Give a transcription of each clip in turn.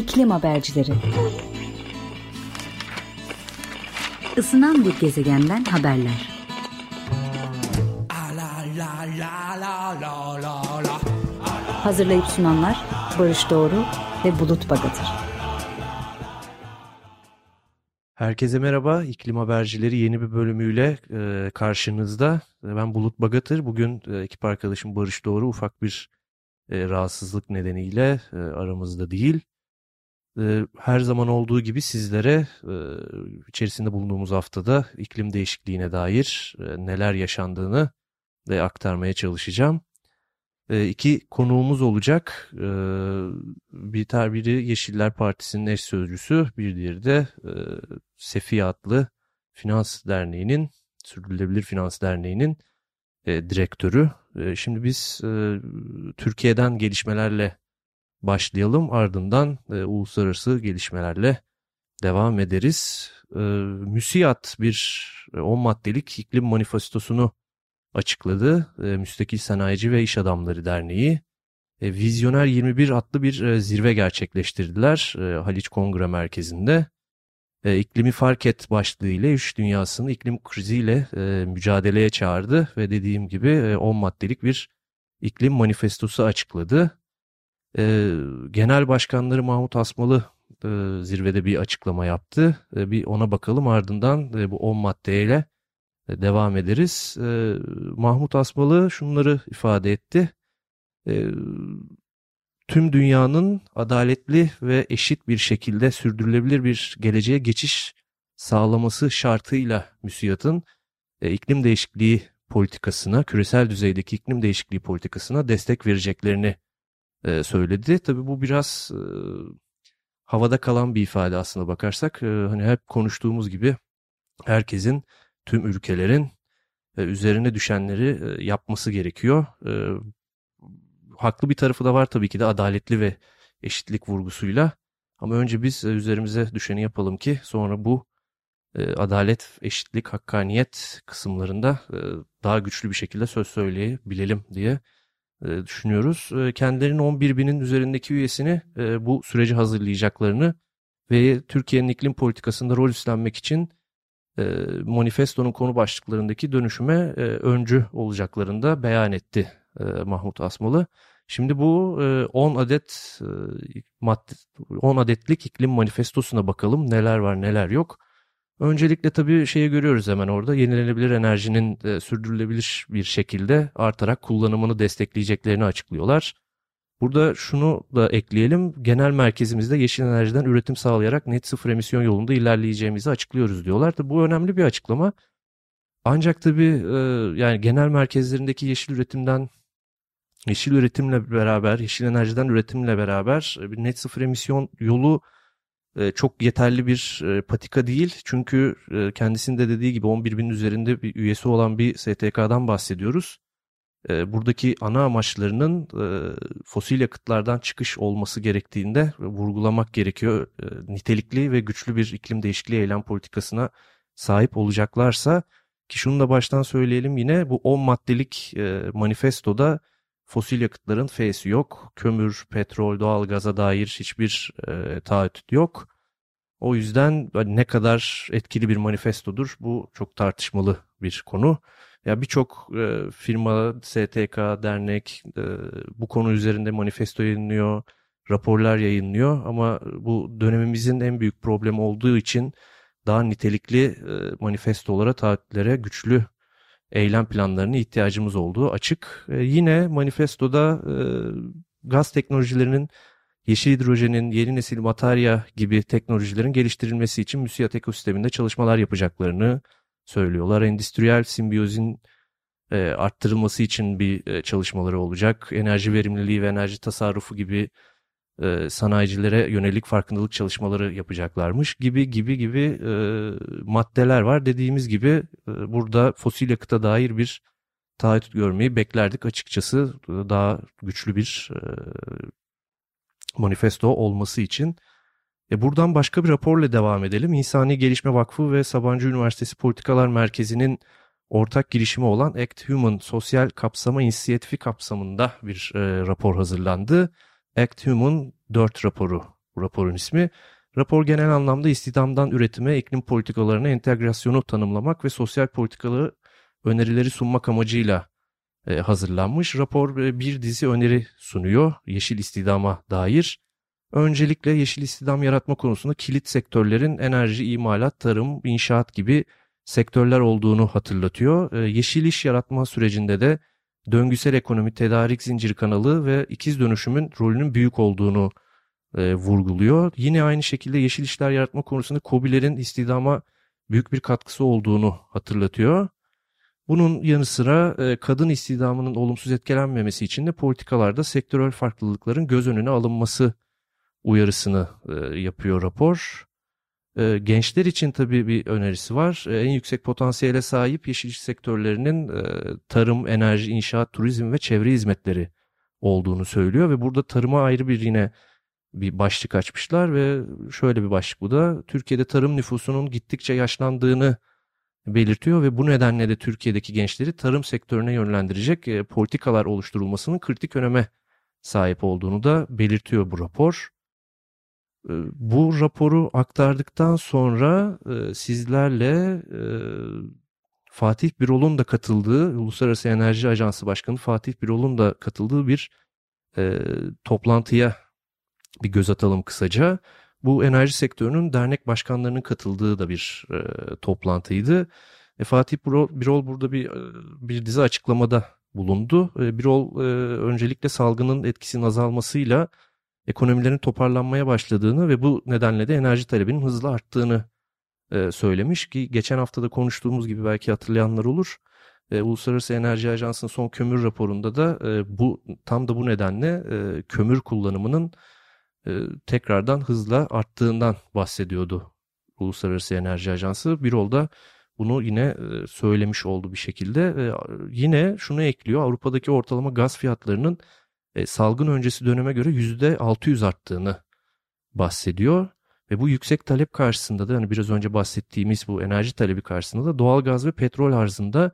İklim Habercileri Isınan bir gezegenden haberler. Hazırlayıp sunanlar Barış Doğru ve Bulut Bagatır. Herkese merhaba. İklim Habercileri yeni bir bölümüyle e, karşınızda. Ben Bulut Bagatır. Bugün e, ekip arkadaşım Barış Doğru ufak bir e, rahatsızlık nedeniyle e, aramızda değil. E, her zaman olduğu gibi sizlere e, içerisinde bulunduğumuz haftada iklim değişikliğine dair e, neler yaşandığını de aktarmaya çalışacağım. E, iki konuğumuz olacak. E, bir biri Yeşiller Partisi'nin eş sözcüsü, bir diğeri de e, Sefi adlı Finans Derneği'nin, Sürdürülebilir Finans Derneği'nin direktörü. Şimdi biz Türkiye'den gelişmelerle başlayalım. Ardından e, uluslararası gelişmelerle devam ederiz. E, MÜSİAD bir 10 maddelik iklim manifestosunu açıkladı. E, Müstakil Sanayici ve İş Adamları Derneği. E, Vizyoner 21 adlı bir e, zirve gerçekleştirdiler e, Haliç Kongre Merkezi'nde. E, iklimi fark et başlığıyla iş dünyasını iklim kriziyle e, mücadeleye çağırdı ve dediğim gibi e, 10 maddelik bir iklim manifestosu açıkladı. E, Genel Başkanları Mahmut Asmalı e, zirvede bir açıklama yaptı. E, bir ona bakalım ardından e, bu 10 maddeyle e, devam ederiz. E, Mahmut Asmalı şunları ifade etti. E, tüm dünyanın adaletli ve eşit bir şekilde sürdürülebilir bir geleceğe geçiş sağlaması şartıyla müsiyatın e, iklim değişikliği politikasına, küresel düzeydeki iklim değişikliği politikasına destek vereceklerini e, söyledi. Tabii bu biraz e, havada kalan bir ifade aslına bakarsak. E, hani hep konuştuğumuz gibi herkesin, tüm ülkelerin e, üzerine düşenleri e, yapması gerekiyor. E, haklı bir tarafı da var tabii ki de adaletli ve eşitlik vurgusuyla. Ama önce biz e, üzerimize düşeni yapalım ki sonra bu e, adalet, eşitlik, hakkaniyet kısımlarında e, daha güçlü bir şekilde söz söyleyebilelim diye düşünüyoruz. E, kendilerinin 11 binin üzerindeki üyesini e, bu süreci hazırlayacaklarını ve Türkiye'nin iklim politikasında rol üstlenmek için e, manifestonun konu başlıklarındaki dönüşüme e, öncü olacaklarını da beyan etti e, Mahmut Asmalı. Şimdi bu 10 adet madde, 10 adetlik iklim manifestosuna bakalım neler var neler yok. Öncelikle tabii şeyi görüyoruz hemen orada yenilenebilir enerjinin sürdürülebilir bir şekilde artarak kullanımını destekleyeceklerini açıklıyorlar. Burada şunu da ekleyelim. Genel merkezimizde yeşil enerjiden üretim sağlayarak net sıfır emisyon yolunda ilerleyeceğimizi açıklıyoruz diyorlar. Da bu önemli bir açıklama. Ancak tabii yani genel merkezlerindeki yeşil üretimden yeşil üretimle beraber, yeşil enerjiden üretimle beraber e, bir net sıfır emisyon yolu e, çok yeterli bir e, patika değil. Çünkü kendisinde dediği gibi 11 bin üzerinde bir üyesi olan bir STK'dan bahsediyoruz. Buradaki ana amaçlarının fosil yakıtlardan çıkış olması gerektiğinde vurgulamak gerekiyor. Nitelikli ve güçlü bir iklim değişikliği eylem politikasına sahip olacaklarsa ki şunu da baştan söyleyelim yine bu 10 maddelik manifestoda fosil yakıtların F'si yok. Kömür, petrol, doğal gaza dair hiçbir e, taahhüt yok. O yüzden hani ne kadar etkili bir manifestodur bu çok tartışmalı bir konu. Ya birçok e, firma, STK, dernek e, bu konu üzerinde manifesto yayınlıyor, raporlar yayınlıyor ama bu dönemimizin en büyük problemi olduğu için daha nitelikli e, manifestolara, taahhütlere güçlü eylem planlarına ihtiyacımız olduğu açık. E, yine manifestoda e, gaz teknolojilerinin yeşil hidrojenin, yeni nesil materya gibi teknolojilerin geliştirilmesi için müsiyat ekosisteminde çalışmalar yapacaklarını söylüyorlar. Endüstriyel simbiyozin e, arttırılması için bir e, çalışmaları olacak. Enerji verimliliği ve enerji tasarrufu gibi e, sanayicilere yönelik farkındalık çalışmaları yapacaklarmış gibi gibi gibi e, maddeler var. Dediğimiz gibi e, burada fosil yakıta dair bir taahhüt görmeyi beklerdik açıkçası daha güçlü bir e, manifesto olması için. E buradan başka bir raporla devam edelim. İnsani Gelişme Vakfı ve Sabancı Üniversitesi Politikalar Merkezi'nin ortak girişimi olan Act Human Sosyal Kapsama İnisiyatifi kapsamında bir e, rapor hazırlandı. Act Human 4 raporu raporun ismi. Rapor genel anlamda istihdamdan üretime, iklim politikalarına entegrasyonu tanımlamak ve sosyal politikaları önerileri sunmak amacıyla e, hazırlanmış. Rapor e, bir dizi öneri sunuyor yeşil istihdama dair. Öncelikle yeşil istihdam yaratma konusunda kilit sektörlerin enerji, imalat, tarım, inşaat gibi sektörler olduğunu hatırlatıyor. E, yeşil iş yaratma sürecinde de döngüsel ekonomi, tedarik zinciri kanalı ve ikiz dönüşümün rolünün büyük olduğunu e, vurguluyor. Yine aynı şekilde yeşil işler yaratma konusunda COBİ'lerin istihdama büyük bir katkısı olduğunu hatırlatıyor. Bunun yanı sıra e, kadın istihdamının olumsuz etkilenmemesi için de politikalarda sektörel farklılıkların göz önüne alınması uyarısını e, yapıyor rapor. E, gençler için tabii bir önerisi var. E, en yüksek potansiyele sahip yeşil sektörlerinin e, tarım, enerji, inşaat, turizm ve çevre hizmetleri olduğunu söylüyor ve burada tarıma ayrı bir yine bir başlık açmışlar ve şöyle bir başlık bu da Türkiye'de tarım nüfusunun gittikçe yaşlandığını belirtiyor ve bu nedenle de Türkiye'deki gençleri tarım sektörüne yönlendirecek e, politikalar oluşturulmasının kritik öneme sahip olduğunu da belirtiyor bu rapor. E, bu raporu aktardıktan sonra e, sizlerle e, Fatih Birol'un da katıldığı, Uluslararası Enerji Ajansı Başkanı Fatih Birol'un da katıldığı bir e, toplantıya bir göz atalım kısaca. Bu enerji sektörünün dernek başkanlarının katıldığı da bir e, toplantıydı. E, Fatih Birol, Birol burada bir e, bir dizi açıklamada bulundu. E, Birol e, öncelikle salgının etkisinin azalmasıyla ekonomilerin toparlanmaya başladığını ve bu nedenle de enerji talebinin hızla arttığını e, söylemiş ki geçen hafta da konuştuğumuz gibi belki hatırlayanlar olur. E, Uluslararası Enerji Ajansı'nın son kömür raporunda da e, bu tam da bu nedenle e, kömür kullanımının e, tekrardan hızla arttığından bahsediyordu Uluslararası Enerji Ajansı. Bir olda bunu yine e, söylemiş oldu bir şekilde. E, yine şunu ekliyor Avrupa'daki ortalama gaz fiyatlarının e, salgın öncesi döneme göre %600 arttığını bahsediyor. Ve bu yüksek talep karşısında da hani biraz önce bahsettiğimiz bu enerji talebi karşısında da doğal gaz ve petrol arzında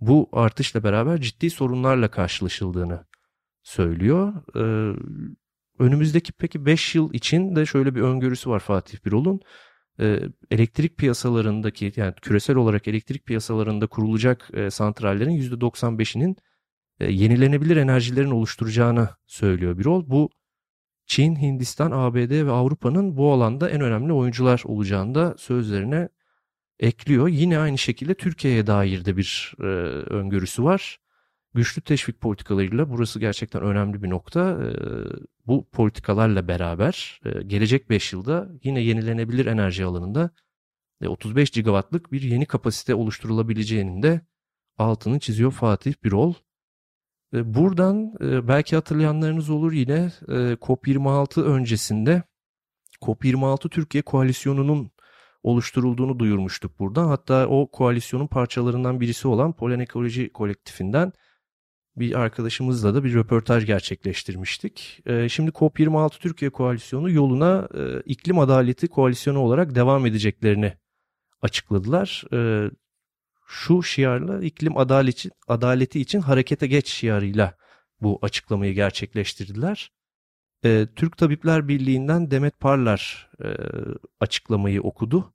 bu artışla beraber ciddi sorunlarla karşılaşıldığını söylüyor. Ee, önümüzdeki peki 5 yıl için de şöyle bir öngörüsü var Fatih Birol'un. Ee, elektrik piyasalarındaki yani küresel olarak elektrik piyasalarında kurulacak e, santrallerin %95'inin e, yenilenebilir enerjilerin oluşturacağını söylüyor Birol. Bu Çin, Hindistan, ABD ve Avrupa'nın bu alanda en önemli oyuncular olacağını da sözlerine ekliyor. Yine aynı şekilde Türkiye'ye dair de bir e, öngörüsü var. Güçlü teşvik politikalarıyla burası gerçekten önemli bir nokta. E, bu politikalarla beraber e, gelecek 5 yılda yine yenilenebilir enerji alanında e, 35 gigawattlık bir yeni kapasite oluşturulabileceğinin de altını çiziyor Fatih Birol. E, buradan e, belki hatırlayanlarınız olur yine e, COP26 öncesinde COP26 Türkiye Koalisyonu'nun oluşturulduğunu duyurmuştuk buradan. Hatta o koalisyonun parçalarından birisi olan Polen Ekoloji Kolektifinden bir arkadaşımızla da bir röportaj gerçekleştirmiştik. Şimdi COP26 Türkiye Koalisyonu yoluna iklim adaleti koalisyonu olarak devam edeceklerini açıkladılar şu şiarla iklim adaleti, adaleti için harekete geç şiarıyla bu açıklamayı gerçekleştirdiler. E, Türk Tabipler Birliği'nden Demet Parlar e, açıklamayı okudu.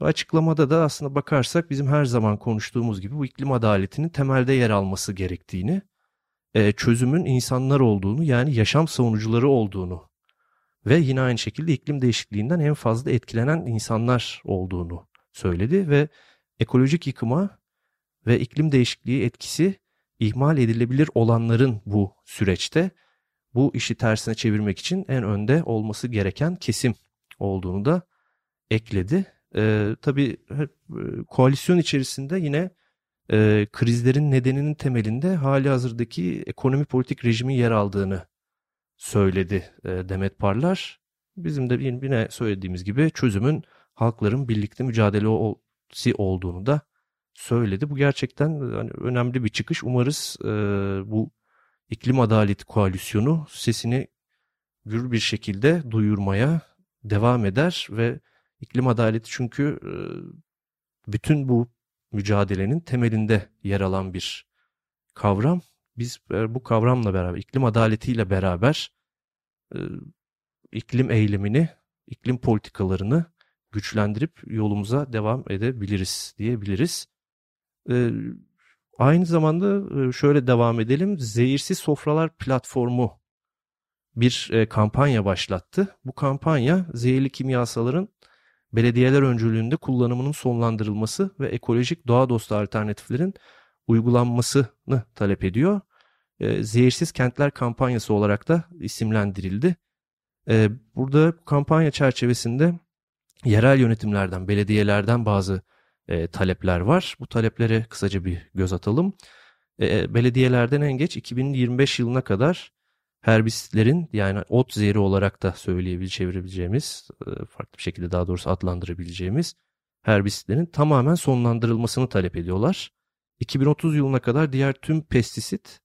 Açıklamada da aslında bakarsak bizim her zaman konuştuğumuz gibi bu iklim adaletinin temelde yer alması gerektiğini, e, çözümün insanlar olduğunu yani yaşam savunucuları olduğunu ve yine aynı şekilde iklim değişikliğinden en fazla etkilenen insanlar olduğunu söyledi ve ekolojik yıkıma ve iklim değişikliği etkisi ihmal edilebilir olanların bu süreçte bu işi tersine çevirmek için en önde olması gereken kesim olduğunu da ekledi. Ee, tabii e, koalisyon içerisinde yine e, krizlerin nedeninin temelinde hali hazırdaki ekonomi politik rejimin yer aldığını söyledi e, Demet Parlar. Bizim de yine söylediğimiz gibi çözümün halkların birlikte mücadele si olduğunu da söyledi. Bu gerçekten hani önemli bir çıkış. Umarız e, bu iklim adaleti koalisyonu sesini gür bir şekilde duyurmaya devam eder ve iklim adaleti çünkü e, bütün bu mücadelenin temelinde yer alan bir kavram. Biz bu kavramla beraber, iklim adaletiyle beraber e, iklim eylemini, iklim politikalarını güçlendirip yolumuza devam edebiliriz diyebiliriz. Ee, aynı zamanda e, şöyle devam edelim. Zehirsiz Sofralar Platformu bir e, kampanya başlattı. Bu kampanya zehirli kimyasaların belediyeler öncülüğünde kullanımının sonlandırılması ve ekolojik doğa dostu alternatiflerin uygulanmasını talep ediyor. E, zehirsiz Kentler kampanyası olarak da isimlendirildi. E, burada kampanya çerçevesinde yerel yönetimlerden, belediyelerden bazı e, talepler var. Bu taleplere kısaca bir göz atalım. E, belediyelerden en geç 2025 yılına kadar herbisitlerin yani ot zehri olarak da söyleyebileceğimiz, çevirebileceğimiz, e, farklı bir şekilde daha doğrusu adlandırabileceğimiz herbisitlerin tamamen sonlandırılmasını talep ediyorlar. 2030 yılına kadar diğer tüm pestisit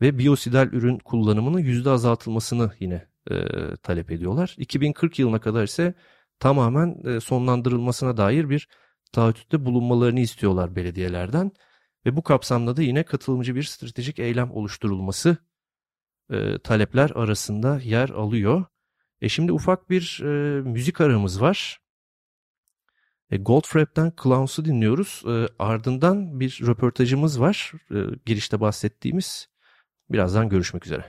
ve biyosidal ürün kullanımının yüzde azaltılmasını yine e, talep ediyorlar. 2040 yılına kadar ise tamamen e, sonlandırılmasına dair bir taahhütte bulunmalarını istiyorlar belediyelerden. Ve bu kapsamda da yine katılımcı bir stratejik eylem oluşturulması e, talepler arasında yer alıyor. E şimdi ufak bir e, müzik aramız var. E, Goldfrapp'ten Clowns'u dinliyoruz. E, ardından bir röportajımız var. E, girişte bahsettiğimiz. Birazdan görüşmek üzere.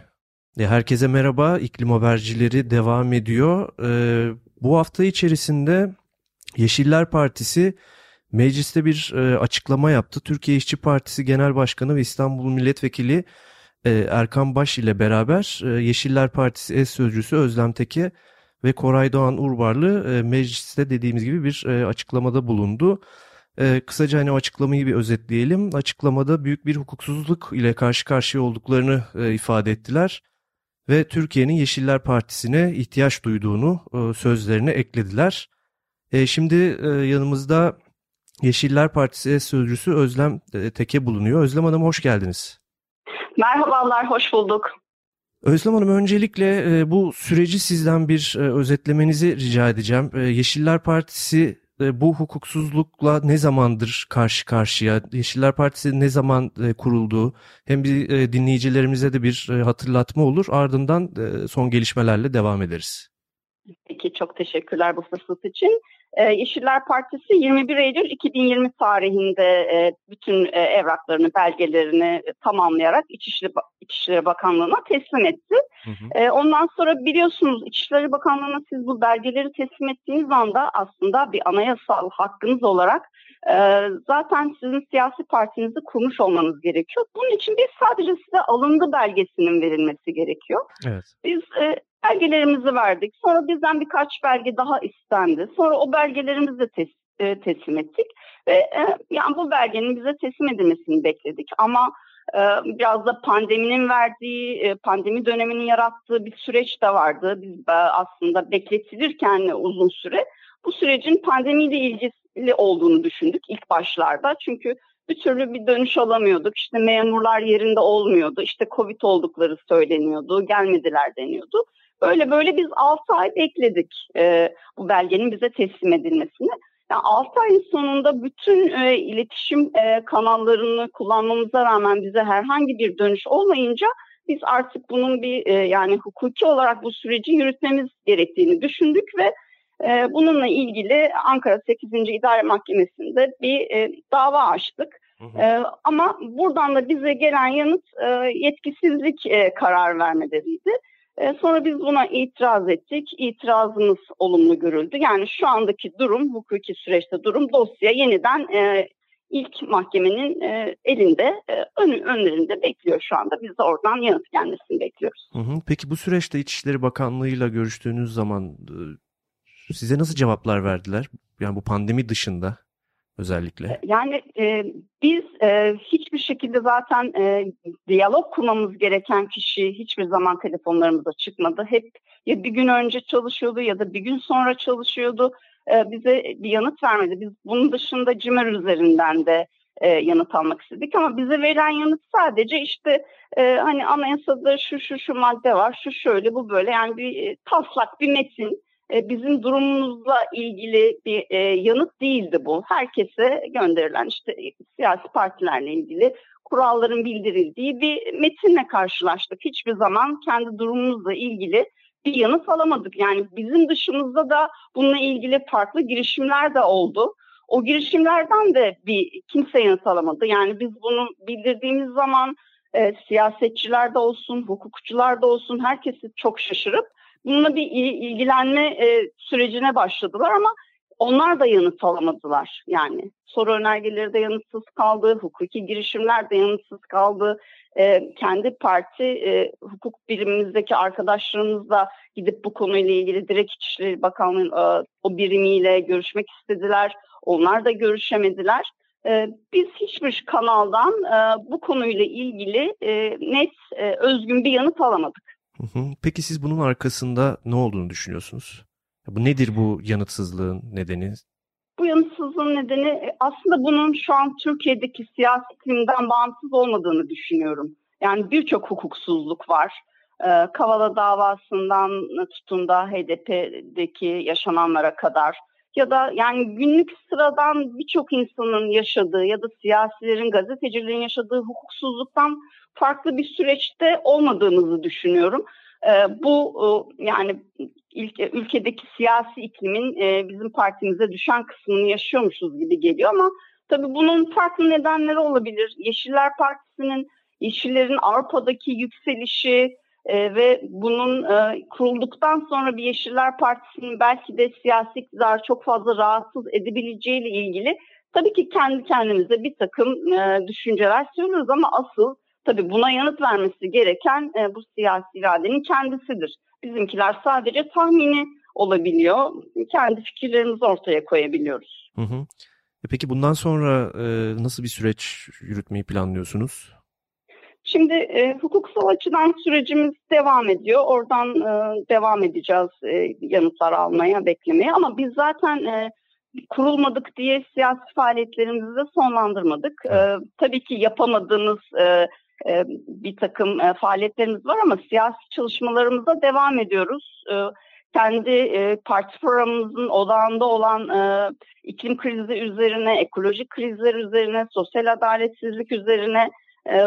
E, herkese merhaba. İklim habercileri devam ediyor. E, bu hafta içerisinde Yeşiller Partisi mecliste bir e, açıklama yaptı. Türkiye İşçi Partisi Genel Başkanı ve İstanbul Milletvekili e, Erkan Baş ile beraber e, Yeşiller Partisi eş sözcüsü Özlem Teke ve Koray Doğan Urbarlı e, mecliste dediğimiz gibi bir e, açıklamada bulundu. E, kısaca hani o açıklamayı bir özetleyelim. Açıklamada büyük bir hukuksuzluk ile karşı karşıya olduklarını e, ifade ettiler ve Türkiye'nin Yeşiller Partisi'ne ihtiyaç duyduğunu e, sözlerine eklediler. E, şimdi e, yanımızda Yeşiller Partisi sözcüsü Özlem e, Teke bulunuyor. Özlem Hanım hoş geldiniz. Merhabalar, hoş bulduk. Özlem Hanım öncelikle e, bu süreci sizden bir e, özetlemenizi rica edeceğim. E, Yeşiller Partisi bu hukuksuzlukla ne zamandır karşı karşıya? Yeşiller Partisi ne zaman e, kuruldu? Hem bir e, dinleyicilerimize de bir e, hatırlatma olur. Ardından e, son gelişmelerle devam ederiz. Peki çok teşekkürler bu fırsat için. Ee, Yeşiller Partisi 21 Eylül 2020 tarihinde e, bütün e, evraklarını, belgelerini tamamlayarak İçişleri, İçişleri Bakanlığı'na teslim etti. Hı hı. Ee, ondan sonra biliyorsunuz İçişleri Bakanlığı'na siz bu belgeleri teslim ettiğiniz anda aslında bir anayasal hakkınız olarak e, zaten sizin siyasi partinizi kurmuş olmanız gerekiyor. Bunun için biz sadece size alındı belgesinin verilmesi gerekiyor. Evet. Biz belgelerimizi verdik. Sonra bizden birkaç belge daha istendi. Sonra o belgelerimizi tes e, teslim ettik. Ve e, yani bu belgenin bize teslim edilmesini bekledik. Ama e, biraz da pandeminin verdiği, e, pandemi döneminin yarattığı bir süreç de vardı. Biz e, aslında bekletilirken uzun süre bu sürecin pandemiyle ilgili olduğunu düşündük ilk başlarda. Çünkü bir türlü bir dönüş alamıyorduk. İşte memurlar yerinde olmuyordu. İşte Covid oldukları söyleniyordu. Gelmediler deniyordu. Böyle böyle biz 6 ay bekledik e, bu belgenin bize teslim edilmesini. Yani 6 ayın sonunda bütün e, iletişim e, kanallarını kullanmamıza rağmen bize herhangi bir dönüş olmayınca biz artık bunun bir e, yani hukuki olarak bu süreci yürütmemiz gerektiğini düşündük ve e, bununla ilgili Ankara 8. İdare Mahkemesi'nde bir e, dava açtık. Hı hı. E, ama buradan da bize gelen yanıt e, yetkisizlik e, karar vermeleriydi. E, sonra biz buna itiraz ettik. İtirazımız olumlu görüldü. Yani şu andaki durum, hukuki süreçte durum dosya yeniden e, ilk mahkemenin e, elinde, e, ön, önlerinde bekliyor şu anda. Biz de oradan yanıt gelmesini bekliyoruz. Hı hı. Peki bu süreçte İçişleri Bakanlığı'yla görüştüğünüz zaman e, size nasıl cevaplar verdiler? Yani bu pandemi dışında özellikle? E, yani e, biz e, hiçbir şekilde zaten e, diyalog kurmamız gereken kişi hiçbir zaman telefonlarımıza çıkmadı. Hep ya bir gün önce çalışıyordu ya da bir gün sonra çalışıyordu. E, bize bir yanıt vermedi. Biz bunun dışında CİMER üzerinden de e, yanıt almak istedik ama bize verilen yanıt sadece işte e, hani anayasada şu şu şu madde var, şu şöyle bu böyle yani bir e, taslak bir metin e, bizim durumumuzla ilgili bir e, yanıt değildi bu. Herkese gönderilen işte siyasi partilerle ilgili kuralların bildirildiği bir metinle karşılaştık. Hiçbir zaman kendi durumumuzla ilgili bir yanıt alamadık. Yani bizim dışımızda da bununla ilgili farklı girişimler de oldu. O girişimlerden de bir kimse yanıt alamadı. Yani biz bunu bildirdiğimiz zaman e, siyasetçiler de olsun, hukukçular da olsun herkesi çok şaşırıp bununla bir ilgilenme e, sürecine başladılar ama onlar da yanıt alamadılar. Yani soru önergeleri de yanıtsız kaldı, hukuki girişimler de yanıtsız kaldı. E, kendi parti e, hukuk birimimizdeki arkadaşlarımızla gidip bu konuyla ilgili direkt İçişleri Bakanlığı e, o birimiyle görüşmek istediler. Onlar da görüşemediler. E, biz hiçbir kanaldan e, bu konuyla ilgili e, net, e, özgün bir yanıt alamadık. Peki siz bunun arkasında ne olduğunu düşünüyorsunuz? Bu nedir bu yanıtsızlığın nedeni? Bu yanıtsızlığın nedeni e, aslında bunun şu an Türkiye'deki siyasi iklimden bağımsız olmadığını düşünüyorum. Yani birçok hukuksuzluk var. Ee, Kavala davasından tutun da HDP'deki yaşananlara kadar ya da yani günlük sıradan birçok insanın yaşadığı ya da siyasilerin, gazetecilerin yaşadığı hukuksuzluktan farklı bir süreçte olmadığımızı düşünüyorum. E, bu yani ülke, ülkedeki siyasi iklimin e, bizim partimize düşen kısmını yaşıyormuşuz gibi geliyor ama tabii bunun farklı nedenleri olabilir. Yeşiller Partisi'nin Yeşillerin Avrupa'daki yükselişi e, ve bunun e, kurulduktan sonra bir Yeşiller Partisi'nin belki de siyasi iktidar çok fazla rahatsız edebileceğiyle ilgili tabii ki kendi kendimize bir takım e, düşünceler söylüyoruz ama asıl Tabii buna yanıt vermesi gereken e, bu siyasi iradenin kendisidir. Bizimkiler sadece tahmini olabiliyor. Kendi fikirlerimizi ortaya koyabiliyoruz. Hı hı. E peki bundan sonra e, nasıl bir süreç yürütmeyi planlıyorsunuz? Şimdi e, hukuksal açıdan sürecimiz devam ediyor. Oradan e, devam edeceğiz e, yanıtlar almaya, beklemeye. Ama biz zaten e, kurulmadık diye siyasi faaliyetlerimizi de sonlandırmadık. E, tabii ki yapamadığımız e, e, bir takım e, faaliyetlerimiz var ama siyasi çalışmalarımıza devam ediyoruz. E, kendi e, parti programımızın odağında olan e, iklim krizi üzerine, ekolojik krizler üzerine, sosyal adaletsizlik üzerine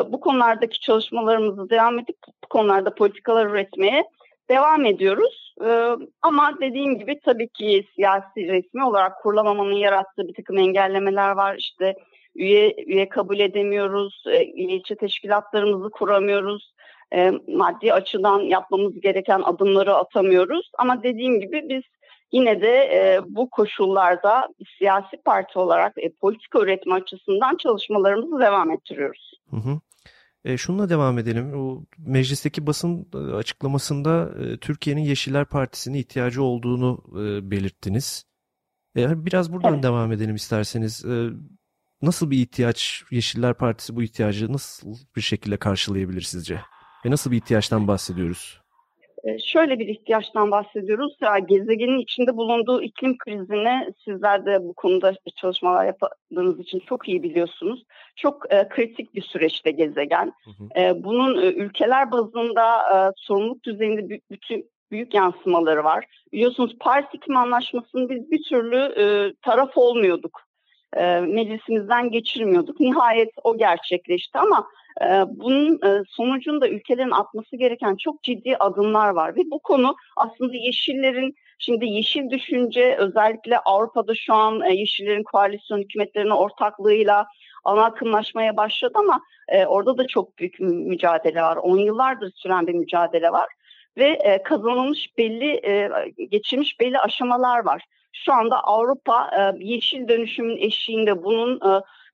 bu konulardaki çalışmalarımızı devam edip bu konularda politikalar üretmeye devam ediyoruz. E, ama dediğim gibi tabii ki siyasi resmi olarak kurulamamanın yarattığı bir takım engellemeler var. İşte üye, üye kabul edemiyoruz, e, ilçe teşkilatlarımızı kuramıyoruz, e, maddi açıdan yapmamız gereken adımları atamıyoruz. Ama dediğim gibi biz yine de e, bu koşullarda siyasi parti olarak e, politika üretme açısından çalışmalarımızı devam ettiriyoruz. Hı hı. E, şununla devam edelim. O meclisteki basın e, açıklamasında e, Türkiye'nin Yeşiller Partisi'ne ihtiyacı olduğunu e, belirttiniz. E, biraz buradan evet. devam edelim isterseniz. E, nasıl bir ihtiyaç Yeşiller Partisi bu ihtiyacı nasıl bir şekilde karşılayabilir sizce? Ve nasıl bir ihtiyaçtan bahsediyoruz? Ee, şöyle bir ihtiyaçtan bahsediyoruz. Ya, gezegenin içinde bulunduğu iklim krizini sizler de bu konuda çalışmalar yaptığınız için çok iyi biliyorsunuz. Çok e, kritik bir süreçte gezegen. Hı hı. E, bunun e, ülkeler bazında e, sorumluluk düzeyinde bütün büyük yansımaları var. Biliyorsunuz Paris İklim Anlaşması'nın biz bir türlü e, taraf olmuyorduk e, meclisimizden geçirmiyorduk. Nihayet o gerçekleşti ama bunun sonucunda ülkelerin atması gereken çok ciddi adımlar var ve bu konu aslında yeşillerin şimdi yeşil düşünce özellikle Avrupa'da şu an yeşillerin koalisyon hükümetlerinin ortaklığıyla ana akımlaşmaya başladı ama orada da çok büyük mücadele var. 10 yıllardır süren bir mücadele var ve kazanılmış belli geçirmiş belli aşamalar var. Şu anda Avrupa yeşil dönüşümün eşiğinde bunun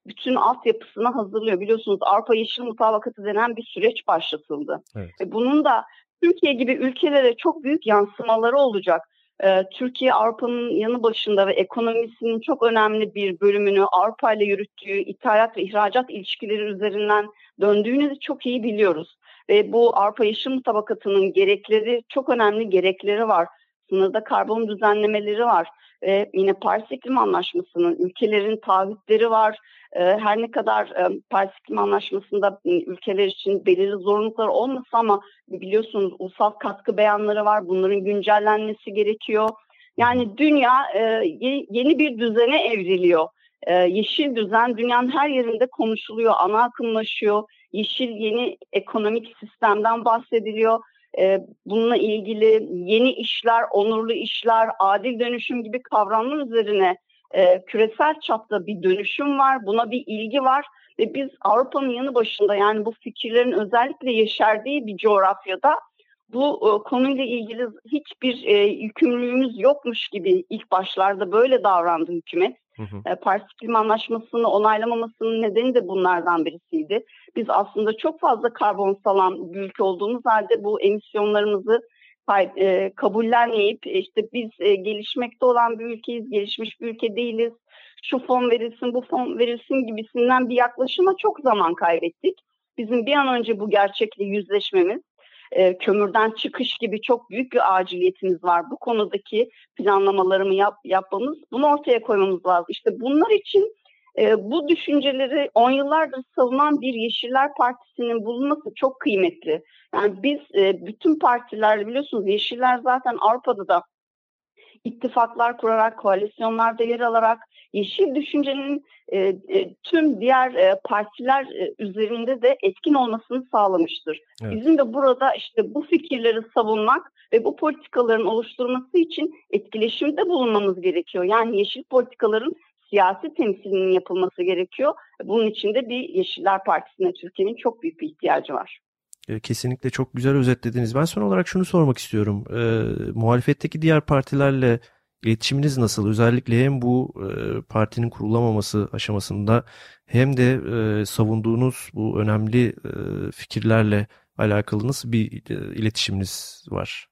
bütün altyapısını hazırlıyor. Biliyorsunuz Avrupa Yeşil Mutabakatı denen bir süreç başlatıldı. Evet. Ve bunun da Türkiye gibi ülkelere çok büyük yansımaları olacak. Ee, Türkiye Avrupa'nın yanı başında ve ekonomisinin çok önemli bir bölümünü Avrupa ile yürüttüğü ithalat ve ihracat ilişkileri üzerinden döndüğünü de çok iyi biliyoruz. Ve bu Avrupa Yeşil Mutabakatı'nın gerekleri, çok önemli gerekleri var. Sınırda karbon düzenlemeleri var ve yine Paris İklim Anlaşması'nın ülkelerin taahhütleri var. Ee, her ne kadar Paris İklim Anlaşması'nda ülkeler için belirli zorunluluklar olmasa ama biliyorsunuz ulusal katkı beyanları var. Bunların güncellenmesi gerekiyor. Yani dünya e, yeni bir düzene evriliyor. E, yeşil düzen dünyanın her yerinde konuşuluyor, ana akımlaşıyor. Yeşil yeni ekonomik sistemden bahsediliyor. E, bununla ilgili yeni işler, onurlu işler, adil dönüşüm gibi kavramlar üzerine e, küresel çapta bir dönüşüm var. Buna bir ilgi var ve biz Avrupa'nın yanı başında yani bu fikirlerin özellikle yeşerdiği bir coğrafyada bu e, konuyla ilgili hiçbir e, yükümlülüğümüz yokmuş gibi ilk başlarda böyle davrandı hükümet. Hı. E, Paris İklim Anlaşması'nı onaylamamasının nedeni de bunlardan birisiydi. Biz aslında çok fazla karbon salan bir ülke olduğumuz halde bu emisyonlarımızı e, kabullenmeyip işte biz e, gelişmekte olan bir ülkeyiz, gelişmiş bir ülke değiliz. Şu fon verilsin, bu fon verilsin gibisinden bir yaklaşıma çok zaman kaybettik. Bizim bir an önce bu gerçekle yüzleşmemiz, e, kömürden çıkış gibi çok büyük bir aciliyetimiz var. Bu konudaki planlamalarımı yap, yapmamız, bunu ortaya koymamız lazım. İşte bunlar için e, bu düşünceleri on yıllardır savunan bir Yeşiller Partisi'nin bulunması çok kıymetli. Yani biz e, bütün partilerle biliyorsunuz Yeşiller zaten Avrupa'da da ittifaklar kurarak, koalisyonlarda yer alarak yeşil düşüncenin e, e, tüm diğer e, partiler e, üzerinde de etkin olmasını sağlamıştır. Evet. Bizim de burada işte bu fikirleri savunmak ve bu politikaların oluşturulması için etkileşimde bulunmamız gerekiyor. Yani yeşil politikaların siyasi temsilinin yapılması gerekiyor. Bunun için de bir Yeşiller Partisi'ne Türkiye'nin çok büyük bir ihtiyacı var. E, kesinlikle çok güzel özetlediniz. Ben son olarak şunu sormak istiyorum. E, muhalefetteki diğer partilerle iletişiminiz nasıl? Özellikle hem bu e, partinin kurulamaması aşamasında hem de e, savunduğunuz bu önemli e, fikirlerle alakalı nasıl bir e, iletişiminiz var?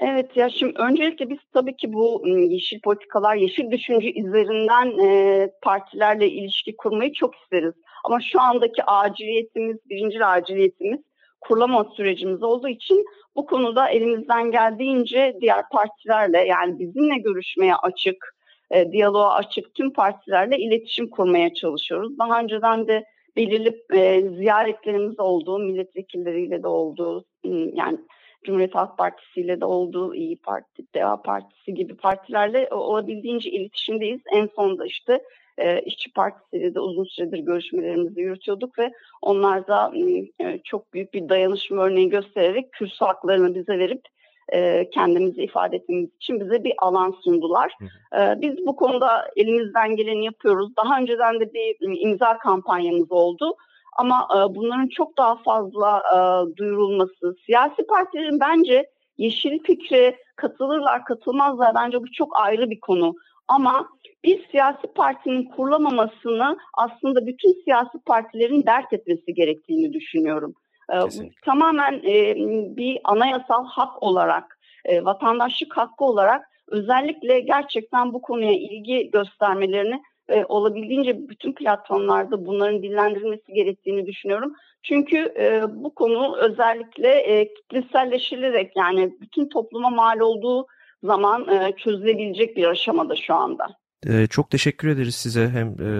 Evet ya şimdi öncelikle biz tabii ki bu yeşil politikalar, yeşil düşünce üzerinden e, partilerle ilişki kurmayı çok isteriz. Ama şu andaki aciliyetimiz, birinci aciliyetimiz kurulama sürecimiz olduğu için bu konuda elimizden geldiğince diğer partilerle yani bizimle görüşmeye açık, e, diyaloğa açık tüm partilerle iletişim kurmaya çalışıyoruz. Daha önceden de belirli e, ziyaretlerimiz oldu, milletvekilleriyle de oldu, yani Cumhuriyet Halk Partisi ile de oldu, İyi Parti, DEA Partisi gibi partilerle olabildiğince iletişimdeyiz. En sonunda işte e, İşçi Partisi'yle de uzun süredir görüşmelerimizi yürütüyorduk ve onlar da e, çok büyük bir dayanışma örneği göstererek kürsü haklarını bize verip e, kendimizi ifade etmemiz için bize bir alan sundular. E, biz bu konuda elimizden geleni yapıyoruz. Daha önceden de bir imza kampanyamız oldu. Ama e, bunların çok daha fazla e, duyurulması, siyasi partilerin bence yeşil fikre katılırlar katılmazlar bence bu çok ayrı bir konu. Ama bir siyasi partinin kurulamamasını aslında bütün siyasi partilerin dert etmesi gerektiğini düşünüyorum. E, tamamen e, bir anayasal hak olarak, e, vatandaşlık hakkı olarak özellikle gerçekten bu konuya ilgi göstermelerini e, olabildiğince bütün platformlarda bunların dillendirilmesi gerektiğini düşünüyorum. Çünkü e, bu konu özellikle e, kitleselleşilerek yani bütün topluma mal olduğu zaman e, çözülebilecek bir aşamada şu anda. Ee, çok teşekkür ederiz size hem e,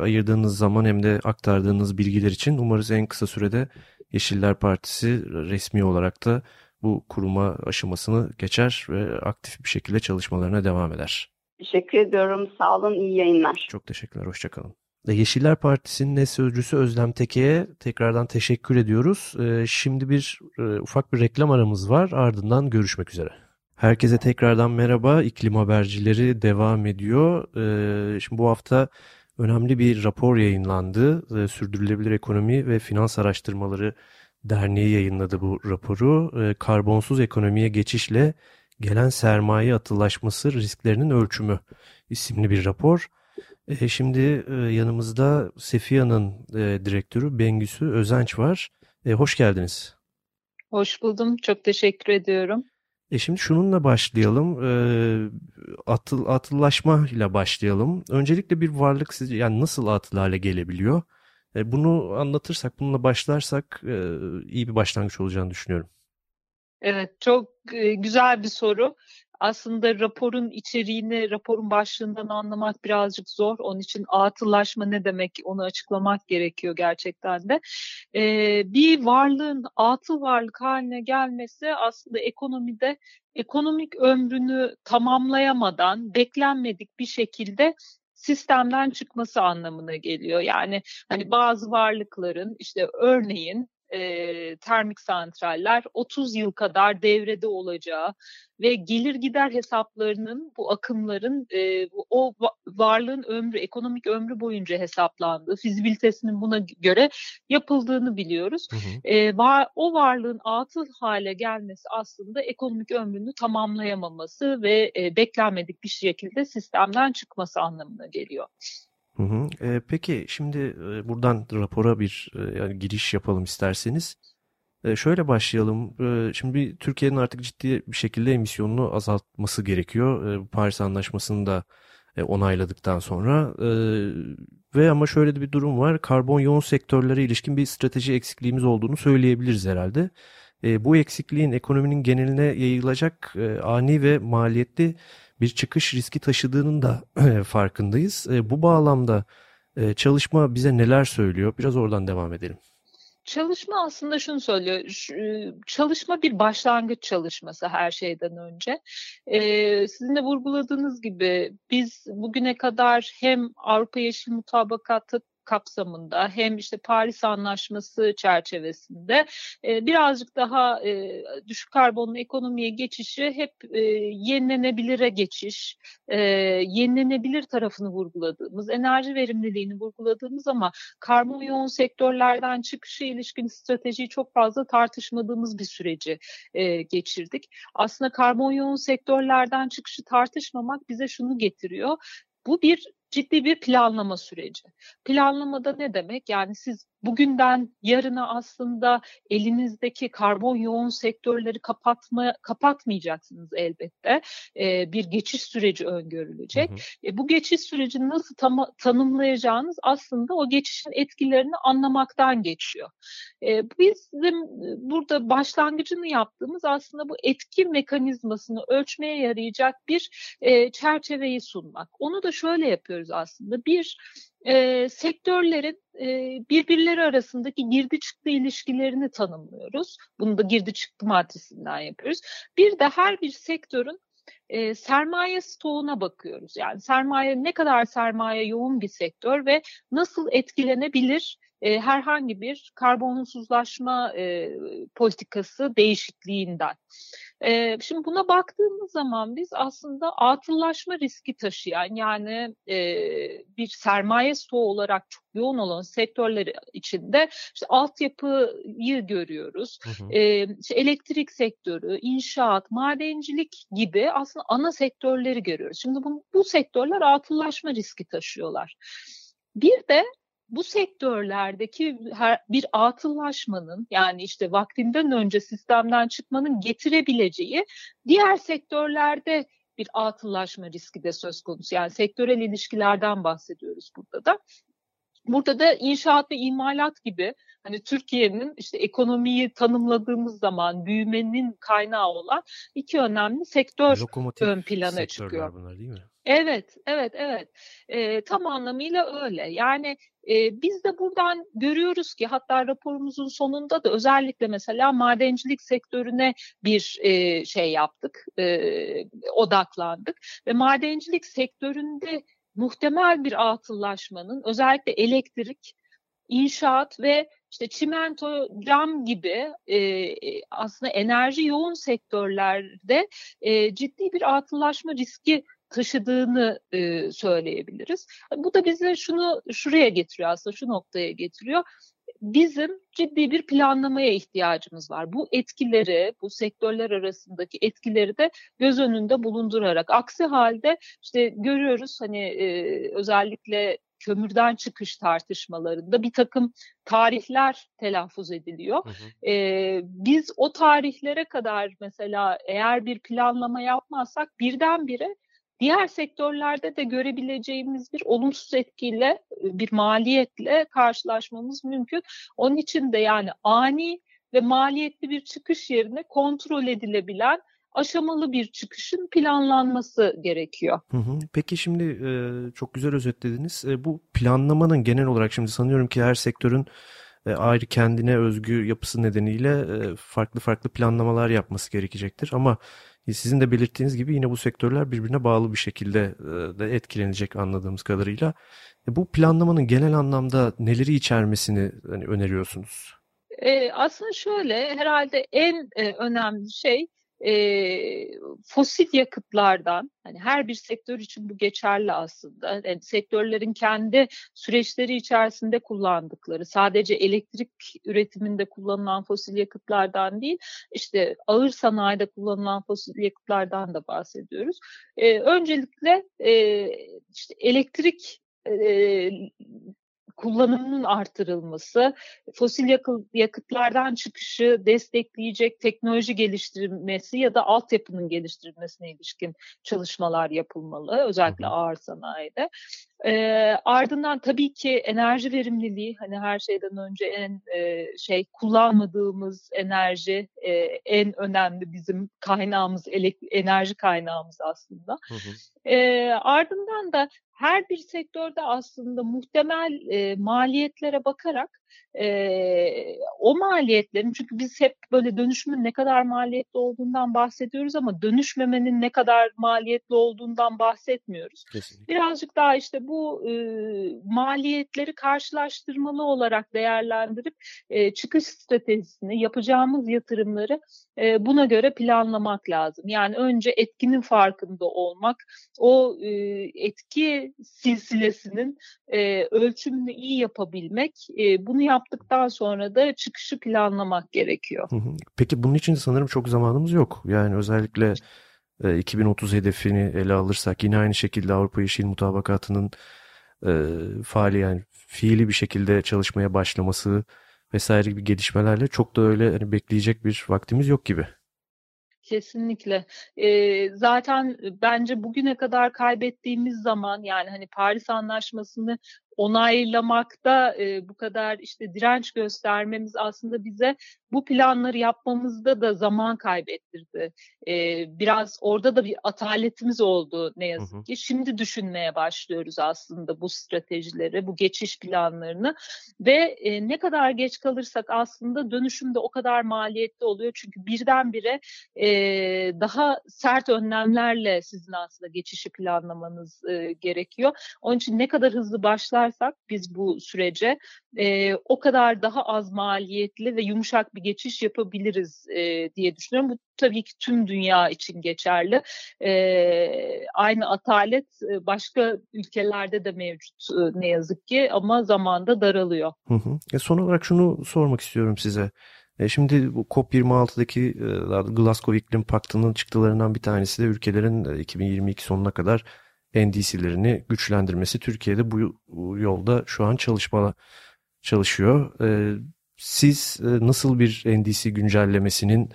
ayırdığınız zaman hem de aktardığınız bilgiler için. Umarız en kısa sürede Yeşiller Partisi resmi olarak da bu kuruma aşamasını geçer ve aktif bir şekilde çalışmalarına devam eder. Teşekkür ediyorum. Sağ olun. İyi yayınlar. Çok teşekkürler. Hoşçakalın. Yeşiller Partisi'nin ne sözcüsü Özlem Teke'ye tekrardan teşekkür ediyoruz. Ee, şimdi bir e, ufak bir reklam aramız var. Ardından görüşmek üzere. Herkese tekrardan merhaba. İklim habercileri devam ediyor. Ee, şimdi bu hafta önemli bir rapor yayınlandı. Ee, Sürdürülebilir Ekonomi ve Finans Araştırmaları Derneği yayınladı bu raporu. Karbonsuz ekonomiye geçişle gelen sermaye atılaşması risklerinin ölçümü isimli bir rapor. E, şimdi e, yanımızda Sefiya'nın e, direktörü Bengüsü Özenç var. E, hoş geldiniz. Hoş buldum. Çok teşekkür ediyorum. E şimdi şununla başlayalım. E, atıl, atıllaşma ile başlayalım. Öncelikle bir varlık sizce yani nasıl atıl hale gelebiliyor? E, bunu anlatırsak, bununla başlarsak e, iyi bir başlangıç olacağını düşünüyorum. Evet, çok e, güzel bir soru. Aslında raporun içeriğini, raporun başlığından anlamak birazcık zor. Onun için atıllaşma ne demek onu açıklamak gerekiyor gerçekten de. Ee, bir varlığın atıl varlık haline gelmesi aslında ekonomide ekonomik ömrünü tamamlayamadan beklenmedik bir şekilde sistemden çıkması anlamına geliyor. Yani hani bazı varlıkların işte örneğin e, termik santraller 30 yıl kadar devrede olacağı ve gelir gider hesaplarının bu akımların e, o varlığın ömrü, ekonomik ömrü boyunca hesaplandığı, fizibilitesinin buna göre yapıldığını biliyoruz. Hı hı. E, var, o varlığın atıl hale gelmesi aslında ekonomik ömrünü tamamlayamaması ve e, beklenmedik bir şekilde sistemden çıkması anlamına geliyor. Hı hı. E, peki şimdi e, buradan rapora bir e, yani giriş yapalım isterseniz. E, şöyle başlayalım. E, şimdi Türkiye'nin artık ciddi bir şekilde emisyonunu azaltması gerekiyor. E, Paris Anlaşması'nı da e, onayladıktan sonra. E, ve ama şöyle de bir durum var. Karbon yoğun sektörlere ilişkin bir strateji eksikliğimiz olduğunu söyleyebiliriz herhalde. E, bu eksikliğin ekonominin geneline yayılacak e, ani ve maliyetli bir çıkış riski taşıdığının da farkındayız. E, bu bağlamda e, çalışma bize neler söylüyor? Biraz oradan devam edelim. Çalışma aslında şunu söylüyor. Çalışma bir başlangıç çalışması her şeyden önce. Sizin de vurguladığınız gibi biz bugüne kadar hem Avrupa Yeşil Mutabakatı kapsamında hem işte Paris Anlaşması çerçevesinde e, birazcık daha e, düşük karbonlu ekonomiye geçişi hep e, yenilenebilire geçiş, e, yenilenebilir tarafını vurguladığımız, enerji verimliliğini vurguladığımız ama karbon yoğun sektörlerden çıkışa ilişkin stratejiyi çok fazla tartışmadığımız bir süreci e, geçirdik. Aslında karbon yoğun sektörlerden çıkışı tartışmamak bize şunu getiriyor. Bu bir ciddi bir planlama süreci. Planlamada ne demek? Yani siz bugünden yarına aslında elinizdeki karbon yoğun sektörleri kapatma kapatmayacaksınız elbette. E, bir geçiş süreci öngörülecek. Hı hı. E, bu geçiş sürecini nasıl tam, tanımlayacağınız aslında o geçişin etkilerini anlamaktan geçiyor. E, bizim burada başlangıcını yaptığımız aslında bu etki mekanizmasını ölçmeye yarayacak bir e, çerçeveyi sunmak. Onu da şöyle yapıyoruz aslında. Bir e, sektörlerin e, birbirleri arasındaki girdi çıktı ilişkilerini tanımlıyoruz. Bunu da girdi çıktı maddesinden yapıyoruz. Bir de her bir sektörün e, sermaye stoğuna bakıyoruz. Yani sermaye ne kadar sermaye yoğun bir sektör ve nasıl etkilenebilir e, herhangi bir karbonsuzlaşma e, politikası değişikliğinden. E, şimdi buna baktığımız zaman biz aslında atıllaşma riski taşıyan yani e, bir sermaye stoğu olarak çok yoğun olan sektörleri içinde işte altyapıyı görüyoruz. Hı hı. E, işte elektrik sektörü, inşaat, madencilik gibi aslında ana sektörleri görüyoruz. Şimdi bu, bu sektörler atıllaşma riski taşıyorlar. Bir de bu sektörlerdeki bir atıllaşmanın yani işte vaktinden önce sistemden çıkmanın getirebileceği diğer sektörlerde bir atıllaşma riski de söz konusu. Yani sektörel ilişkilerden bahsediyoruz burada da. Burada da inşaat ve imalat gibi hani Türkiye'nin işte ekonomiyi tanımladığımız zaman büyümenin kaynağı olan iki önemli sektör Lokomotif ön plana çıkıyor. Bunlar değil mi? Evet, evet, evet. E, tam anlamıyla öyle. Yani e, biz de buradan görüyoruz ki hatta raporumuzun sonunda da özellikle mesela madencilik sektörüne bir e, şey yaptık, e, odaklandık ve madencilik sektöründe muhtemel bir atıllaşmanın özellikle elektrik, inşaat ve işte çimento, cam gibi e, aslında enerji yoğun sektörlerde e, ciddi bir atıllaşma riski taşıdığını e, söyleyebiliriz. Bu da bizi şunu şuraya getiriyor aslında şu noktaya getiriyor. Bizim ciddi bir planlamaya ihtiyacımız var. Bu etkileri, bu sektörler arasındaki etkileri de göz önünde bulundurarak. Aksi halde işte görüyoruz hani e, özellikle kömürden çıkış tartışmalarında bir takım tarihler telaffuz ediliyor. Hı hı. Ee, biz o tarihlere kadar mesela eğer bir planlama yapmazsak birdenbire diğer sektörlerde de görebileceğimiz bir olumsuz etkiyle, bir maliyetle karşılaşmamız mümkün. Onun için de yani ani ve maliyetli bir çıkış yerine kontrol edilebilen aşamalı bir çıkışın planlanması gerekiyor. Hı hı. Peki şimdi e, çok güzel özetlediniz. E, bu planlamanın genel olarak şimdi sanıyorum ki her sektörün e, ayrı kendine özgü yapısı nedeniyle farklı farklı planlamalar yapması gerekecektir. Ama sizin de belirttiğiniz gibi yine bu sektörler birbirine bağlı bir şekilde de etkilenecek anladığımız kadarıyla. Bu planlamanın genel anlamda neleri içermesini hani öneriyorsunuz? E, aslında şöyle herhalde en e, önemli şey e, fosil yakıtlardan hani her bir sektör için bu geçerli aslında yani sektörlerin kendi süreçleri içerisinde kullandıkları sadece elektrik üretiminde kullanılan fosil yakıtlardan değil işte ağır sanayide kullanılan fosil yakıtlardan da bahsediyoruz. E, öncelikle e, işte elektrik kullanımının artırılması, fosil yakıtlardan çıkışı destekleyecek teknoloji geliştirilmesi ya da altyapının geliştirilmesine ilişkin çalışmalar yapılmalı. Özellikle ağır sanayide. E, ardından tabii ki enerji verimliliği hani her şeyden önce en e, şey kullanmadığımız enerji e, en önemli bizim kaynağımız enerji kaynağımız aslında. Hı hı. E, ardından da her bir sektörde aslında muhtemel e, maliyetlere bakarak e, o maliyetlerin çünkü biz hep böyle dönüşümün ne kadar maliyetli olduğundan bahsediyoruz ama dönüşmemenin ne kadar maliyetli olduğundan bahsetmiyoruz. Kesinlikle. Birazcık daha işte bu e, maliyetleri karşılaştırmalı olarak değerlendirip e, çıkış stratejisini yapacağımız yatırımları e, buna göre planlamak lazım. Yani önce etkinin farkında olmak, o e, etki silsilesinin e, ölçümünü iyi yapabilmek, e, bunu yaptıktan sonra da çıkışı planlamak gerekiyor. Peki bunun için sanırım çok zamanımız yok. Yani özellikle 2030 hedefini ele alırsak yine aynı şekilde Avrupa Yeşil Mutabakatı'nın e, faali yani fiili bir şekilde çalışmaya başlaması vesaire gibi gelişmelerle çok da öyle hani bekleyecek bir vaktimiz yok gibi. Kesinlikle. Ee, zaten bence bugüne kadar kaybettiğimiz zaman yani hani Paris Anlaşması'nı onaylamakta e, bu kadar işte direnç göstermemiz aslında bize bu planları yapmamızda da zaman kaybettirdi. E, biraz orada da bir ataletimiz oldu ne yazık hı hı. ki. Şimdi düşünmeye başlıyoruz aslında bu stratejileri, bu geçiş planlarını ve e, ne kadar geç kalırsak aslında dönüşümde o kadar maliyetli oluyor. Çünkü birdenbire e, daha sert önlemlerle sizin aslında geçişi planlamanız e, gerekiyor. Onun için ne kadar hızlı başlar başlarsak biz bu sürece e, o kadar daha az maliyetli ve yumuşak bir geçiş yapabiliriz e, diye düşünüyorum. Bu tabii ki tüm dünya için geçerli. E, aynı atalet başka ülkelerde de mevcut ne yazık ki ama zamanda daralıyor. Hı hı. E son olarak şunu sormak istiyorum size. E şimdi bu COP26'daki e, Glasgow İklim Paktı'nın çıktılarından bir tanesi de ülkelerin 2022 sonuna kadar NDC'lerini güçlendirmesi. Türkiye'de bu yolda şu an çalışma çalışıyor. Ee, siz e, nasıl bir NDC güncellemesinin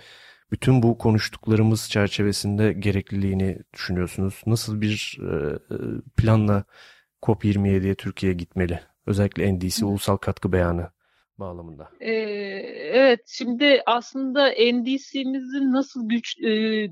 bütün bu konuştuklarımız çerçevesinde gerekliliğini düşünüyorsunuz? Nasıl bir e, e, planla COP27'ye Türkiye gitmeli? Özellikle NDC ulusal katkı beyanı bağlamında? Ee, evet, şimdi aslında NDC'mizin nasıl güç e,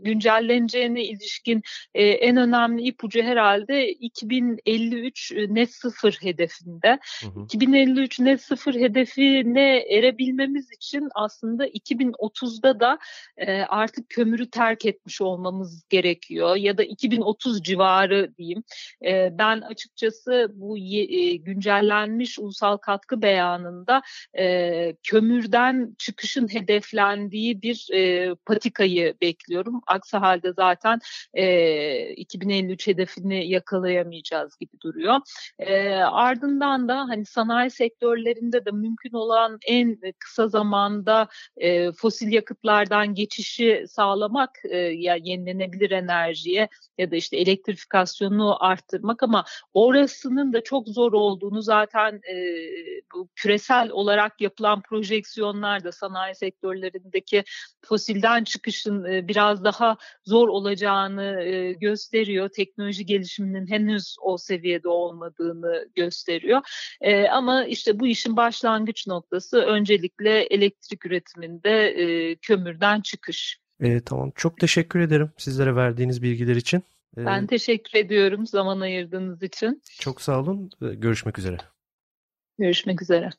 güncelleneceğine ilişkin e, en önemli ipucu herhalde 2053 net sıfır hedefinde. Hı hı. 2053 net sıfır hedefine erebilmemiz için aslında 2030'da da e, artık kömürü terk etmiş olmamız gerekiyor ya da 2030 civarı diyeyim. E, ben açıkçası bu e, güncellenmiş ulusal katkı beyanının aslında e, kömürden çıkışın hedeflendiği bir e, patikayı bekliyorum. Aksi halde zaten e, 2053 hedefini yakalayamayacağız gibi duruyor. E, ardından da hani sanayi sektörlerinde de mümkün olan en kısa zamanda e, fosil yakıtlardan geçişi sağlamak e, ya yenilenebilir enerjiye ya da işte elektrifikasyonu arttırmak ama orasının da çok zor olduğunu zaten e, bu küresel küresel olarak yapılan projeksiyonlar da sanayi sektörlerindeki fosilden çıkışın e, biraz daha zor olacağını e, gösteriyor. Teknoloji gelişiminin henüz o seviyede olmadığını gösteriyor. E, ama işte bu işin başlangıç noktası öncelikle elektrik üretiminde kömürden çıkış. E, tamam çok teşekkür ederim sizlere verdiğiniz bilgiler için. Ben teşekkür ediyorum zaman ayırdığınız için. Çok sağ olun. Görüşmek üzere. Görüşmek üzere.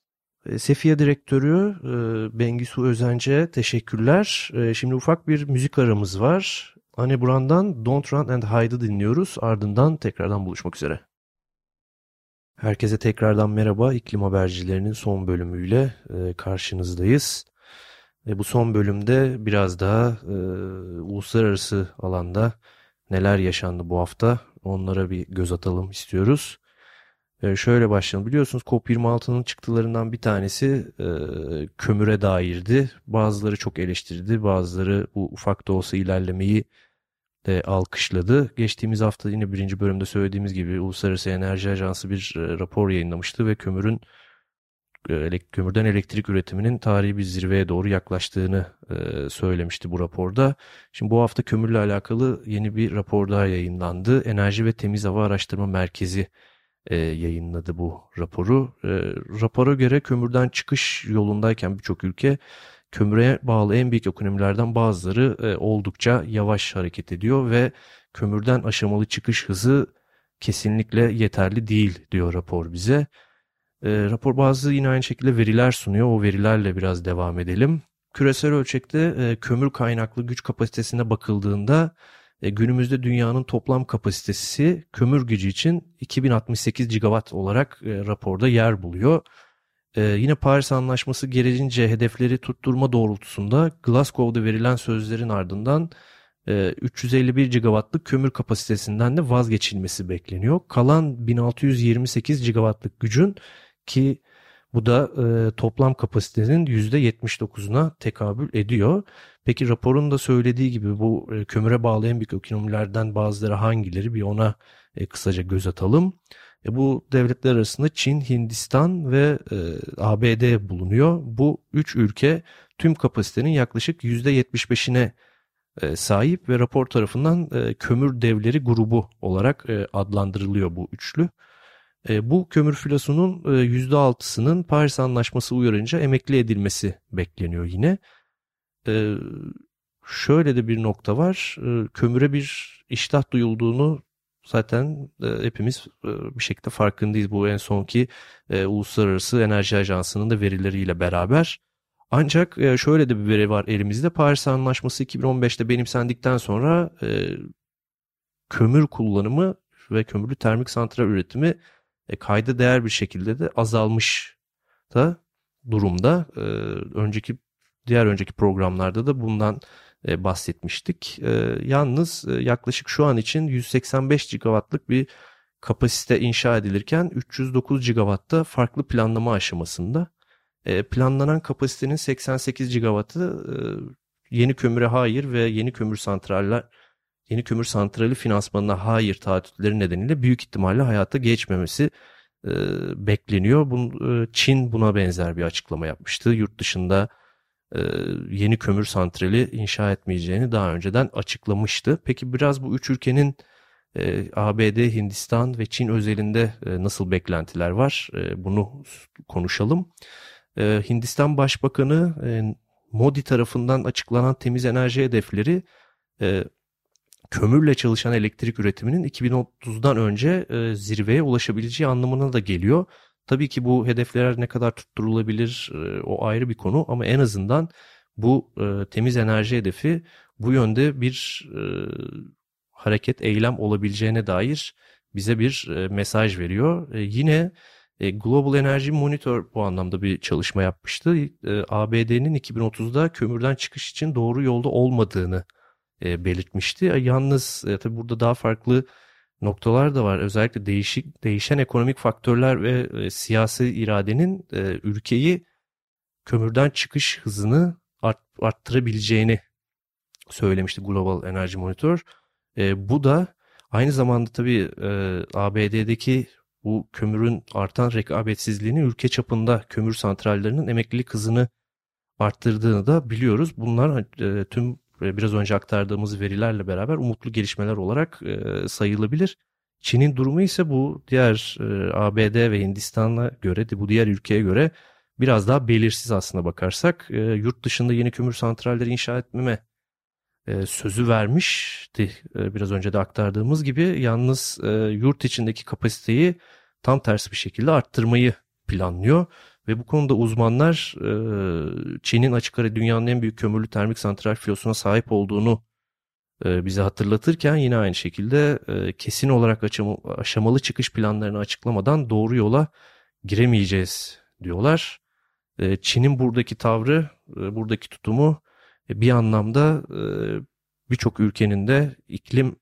E, Sefiye Direktörü e, Bengisu Özenç'e teşekkürler. E, şimdi ufak bir müzik aramız var. Anne Brand'dan Don't Run and Hide'ı dinliyoruz. Ardından tekrardan buluşmak üzere. Herkese tekrardan merhaba. İklim Habercilerinin son bölümüyle e, karşınızdayız. Bu son bölümde biraz daha e, uluslararası alanda neler yaşandı bu hafta onlara bir göz atalım istiyoruz. E, şöyle başlayalım. Biliyorsunuz COP26'nın çıktılarından bir tanesi e, kömüre dairdi. Bazıları çok eleştirdi, bazıları bu ufak da olsa ilerlemeyi de alkışladı. Geçtiğimiz hafta yine birinci bölümde söylediğimiz gibi Uluslararası Enerji Ajansı bir e, rapor yayınlamıştı ve kömürün e, kömürden elektrik üretiminin tarihi bir zirveye doğru yaklaştığını e, söylemişti bu raporda. Şimdi bu hafta kömürle alakalı yeni bir rapor daha yayınlandı. Enerji ve Temiz Hava Araştırma Merkezi yayınladı bu raporu. Rapora göre kömürden çıkış yolundayken birçok ülke kömüre bağlı en büyük ekonomilerden bazıları e, oldukça yavaş hareket ediyor ve kömürden aşamalı çıkış hızı kesinlikle yeterli değil diyor rapor bize. E, rapor bazı yine aynı şekilde veriler sunuyor. O verilerle biraz devam edelim. Küresel ölçekte e, kömür kaynaklı güç kapasitesine bakıldığında e, günümüzde dünyanın toplam kapasitesi kömür gücü için 2068 gigawatt olarak e, raporda yer buluyor. Ee, yine Paris Anlaşması gerecince hedefleri tutturma doğrultusunda Glasgow'da verilen sözlerin ardından e, 351 gigawattlık kömür kapasitesinden de vazgeçilmesi bekleniyor. Kalan 1628 gigawattlık gücün ki bu da e, toplam kapasitenin %79'una tekabül ediyor. Peki raporun da söylediği gibi bu e, kömüre bağlı en büyük ekonomilerden bazıları hangileri bir ona e, kısaca göz atalım. E, bu devletler arasında Çin, Hindistan ve e, ABD bulunuyor. Bu üç ülke tüm kapasitenin yaklaşık %75'ine e, sahip ve rapor tarafından e, kömür devleri grubu olarak e, adlandırılıyor bu üçlü. E, bu kömür filosunun e, %6'sının Paris Anlaşması uyarınca emekli edilmesi bekleniyor yine. E, şöyle de bir nokta var. E, kömüre bir iştah duyulduğunu zaten e, hepimiz e, bir şekilde farkındayız bu en sonki e, Uluslararası Enerji Ajansı'nın da verileriyle beraber. Ancak e, şöyle de bir veri var elimizde. Paris Anlaşması 2015'te benimsendikten sonra e, kömür kullanımı ve kömürlü termik santral üretimi e, kayda değer bir şekilde de azalmış da durumda. E, önceki diğer önceki programlarda da bundan e, bahsetmiştik. E, yalnız e, yaklaşık şu an için 185 gigawattlık bir kapasite inşa edilirken 309 gigawatta farklı planlama aşamasında. Planlanan kapasitenin 88 gigawattı yeni kömüre hayır ve yeni kömür santraller yeni kömür santrali finansmanına hayır taahhütleri nedeniyle büyük ihtimalle hayata geçmemesi bekleniyor. Çin buna benzer bir açıklama yapmıştı. Yurt dışında e, yeni kömür santrali inşa etmeyeceğini daha önceden açıklamıştı. Peki biraz bu üç ülkenin e, ABD, Hindistan ve Çin özelinde e, nasıl beklentiler var? Bunu konuşalım. Hindistan Başbakanı Modi tarafından açıklanan temiz enerji hedefleri kömürle çalışan elektrik üretiminin 2030'dan önce zirveye ulaşabileceği anlamına da geliyor. Tabii ki bu hedefler ne kadar tutturulabilir e, o ayrı bir konu ama en azından bu e, temiz enerji hedefi bu yönde bir e, hareket, eylem olabileceğine dair bize bir e, mesaj veriyor. E, yine e, Global Energy Monitor bu anlamda bir çalışma yapmıştı. E, ABD'nin 2030'da kömürden çıkış için doğru yolda olmadığını e, belirtmişti. E, yalnız e, tabii burada daha farklı noktalar da var. Özellikle değişik değişen ekonomik faktörler ve e, siyasi iradenin e, ülkeyi kömürden çıkış hızını art, arttırabileceğini söylemişti Global Energy Monitor. E, bu da aynı zamanda tabii e, ABD'deki bu kömürün artan rekabetsizliğini ülke çapında kömür santrallerinin emeklilik hızını arttırdığını da biliyoruz. Bunlar e, tüm biraz önce aktardığımız verilerle beraber umutlu gelişmeler olarak e, sayılabilir. Çin'in durumu ise bu diğer e, ABD ve Hindistan'a göre, bu diğer ülkeye göre biraz daha belirsiz aslına bakarsak. E, yurt dışında yeni kömür santralleri inşa etmeme e, sözü vermişti e, biraz önce de aktardığımız gibi. Yalnız e, yurt içindeki kapasiteyi tam tersi bir şekilde arttırmayı planlıyor. Ve bu konuda uzmanlar Çin'in açık ara dünyanın en büyük kömürlü termik santral filosuna sahip olduğunu e, bize hatırlatırken yine aynı şekilde e, kesin olarak aşamalı çıkış planlarını açıklamadan doğru yola giremeyeceğiz diyorlar. E, Çin'in buradaki tavrı, e, buradaki tutumu e, bir anlamda e, birçok ülkenin de iklim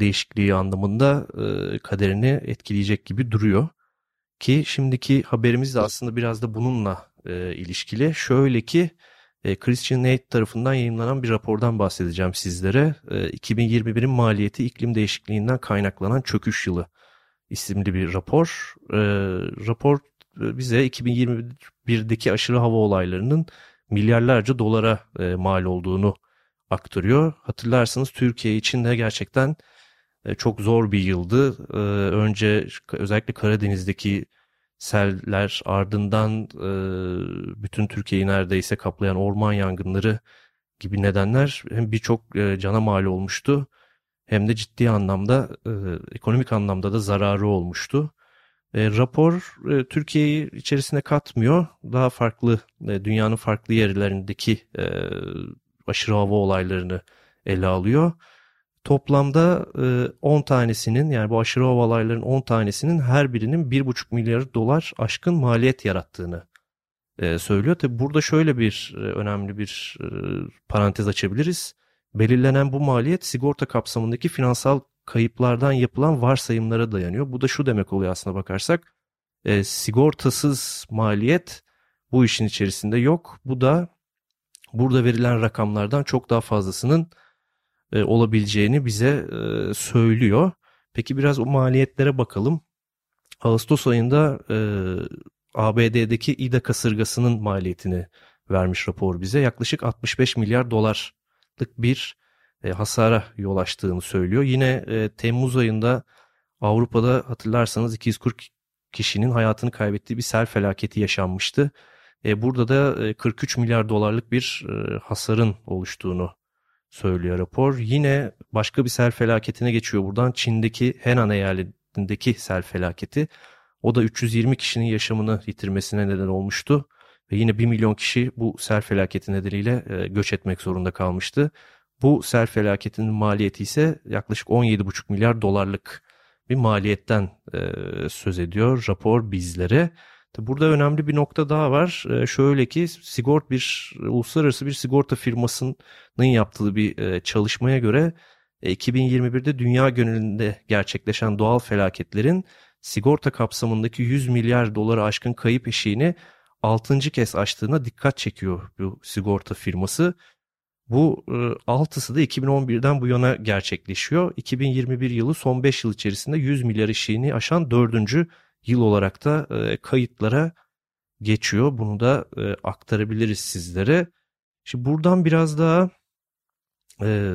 değişikliği anlamında e, kaderini etkileyecek gibi duruyor. Ki şimdiki haberimiz de aslında biraz da bununla e, ilişkili. Şöyle ki e, Christian Aid tarafından yayınlanan bir rapordan bahsedeceğim sizlere. E, 2021'in maliyeti iklim değişikliğinden kaynaklanan çöküş yılı isimli bir rapor. E, rapor e, bize 2021'deki aşırı hava olaylarının milyarlarca dolara e, mal olduğunu aktarıyor. Hatırlarsınız Türkiye için de gerçekten çok zor bir yıldı. E, önce özellikle Karadeniz'deki seller ardından e, bütün Türkiye'yi neredeyse kaplayan orman yangınları gibi nedenler hem birçok e, cana mal olmuştu hem de ciddi anlamda e, ekonomik anlamda da zararı olmuştu. E, rapor e, Türkiye'yi içerisine katmıyor. Daha farklı e, dünyanın farklı yerlerindeki e, aşırı hava olaylarını ele alıyor. Toplamda e, 10 tanesinin yani bu aşırı hava olaylarının 10 tanesinin her birinin 1,5 milyar dolar aşkın maliyet yarattığını e, söylüyor. Tabi burada şöyle bir e, önemli bir e, parantez açabiliriz. Belirlenen bu maliyet sigorta kapsamındaki finansal kayıplardan yapılan varsayımlara dayanıyor. Bu da şu demek oluyor aslına bakarsak. E, sigortasız maliyet bu işin içerisinde yok. Bu da burada verilen rakamlardan çok daha fazlasının e, olabileceğini bize e, söylüyor. Peki biraz o maliyetlere bakalım. Ağustos ayında e, ABD'deki İDA kasırgasının maliyetini vermiş rapor bize. Yaklaşık 65 milyar dolarlık bir e, hasara yol açtığını söylüyor. Yine e, Temmuz ayında Avrupa'da hatırlarsanız 240 kişinin hayatını kaybettiği bir sel felaketi yaşanmıştı. E, burada da e, 43 milyar dolarlık bir e, hasarın oluştuğunu söylüyor rapor. Yine başka bir sel felaketine geçiyor buradan. Çin'deki Henan eyaletindeki sel felaketi. O da 320 kişinin yaşamını yitirmesine neden olmuştu. Ve yine 1 milyon kişi bu sel felaketi nedeniyle e, göç etmek zorunda kalmıştı. Bu sel felaketinin maliyeti ise yaklaşık 17,5 milyar dolarlık bir maliyetten e, söz ediyor rapor bizlere. Burada önemli bir nokta daha var. E, şöyle ki sigort bir uluslararası bir sigorta firmasının yaptığı bir e, çalışmaya göre 2021'de e, dünya genelinde gerçekleşen doğal felaketlerin sigorta kapsamındaki 100 milyar doları aşkın kayıp eşiğini 6. kez aştığına dikkat çekiyor bu sigorta firması. Bu e, altısı da 2011'den bu yana gerçekleşiyor. 2021 yılı son 5 yıl içerisinde 100 milyar eşiğini aşan dördüncü yıl olarak da e, kayıtlara geçiyor. Bunu da e, aktarabiliriz sizlere. Şimdi buradan biraz daha e,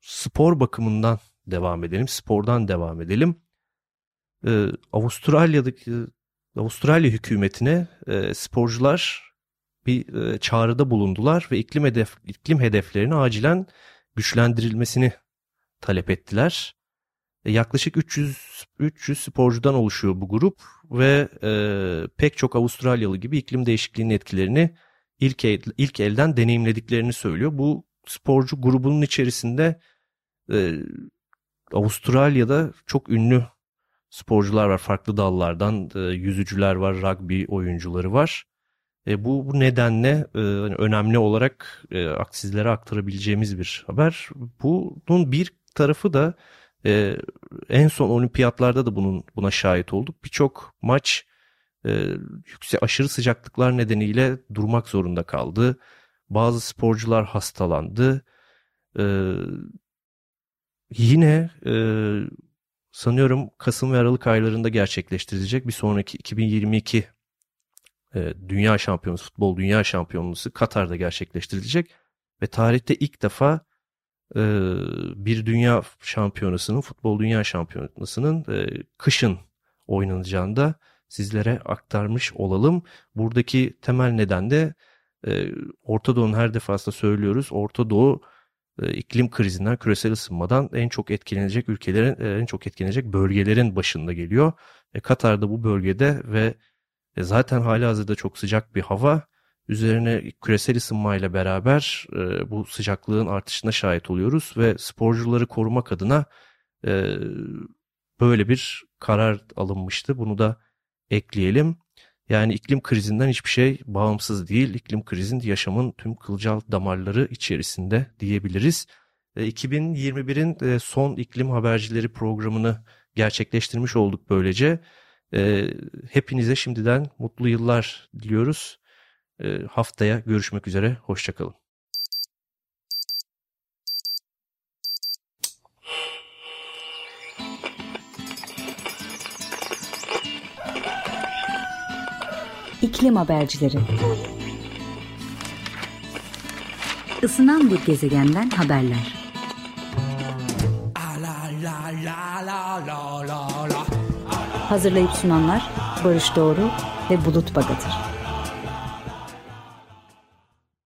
spor bakımından devam edelim. Spordan devam edelim. Avustralya'daki Avustralya hükümetine sporcular bir çağrıda bulundular ve iklim hedef iklim hedeflerini acilen güçlendirilmesini talep ettiler. E, yaklaşık 300 300 sporcudan oluşuyor bu grup ve e, pek çok Avustralyalı gibi iklim değişikliğinin etkilerini ilk el, ilk elden deneyimlediklerini söylüyor. Bu sporcu grubunun içerisinde e, Avustralya'da çok ünlü sporcular var farklı dallardan e, yüzücüler var rugby oyuncuları var e, bu, bu nedenle e, hani önemli olarak e, sizlere aktarabileceğimiz bir haber. Bunun bir tarafı da e, en son olimpiyatlarda da bunun buna şahit olduk. Birçok maç e, yüksek aşırı sıcaklıklar nedeniyle durmak zorunda kaldı. Bazı sporcular hastalandı. E, yine e, sanıyorum Kasım ve Aralık aylarında gerçekleştirilecek bir sonraki 2022 e, Dünya Şampiyonası, futbol Dünya Şampiyonası Katar'da gerçekleştirilecek ve tarihte ilk defa bir dünya şampiyonasının, futbol dünya şampiyonasının e, kışın oynanacağını da sizlere aktarmış olalım. Buradaki temel neden de e, Orta Doğu'nun her defasında söylüyoruz. Orta Doğu e, iklim krizinden, küresel ısınmadan en çok etkilenecek ülkelerin, en çok etkilenecek bölgelerin başında geliyor. Katar'da bu bölgede ve zaten hali hazırda çok sıcak bir hava Üzerine küresel ısınmayla beraber e, bu sıcaklığın artışına şahit oluyoruz ve sporcuları korumak adına e, böyle bir karar alınmıştı. Bunu da ekleyelim. Yani iklim krizinden hiçbir şey bağımsız değil. İklim krizin yaşamın tüm kılcal damarları içerisinde diyebiliriz. 2021'in e, e, son iklim habercileri programını gerçekleştirmiş olduk böylece. E, hepinize şimdiden mutlu yıllar diliyoruz. Haftaya görüşmek üzere. Hoşçakalın. İklim Habercileri Isınan bir gezegenden haberler. Hazırlayıp sunanlar Barış Doğru ve Bulut Bagatır.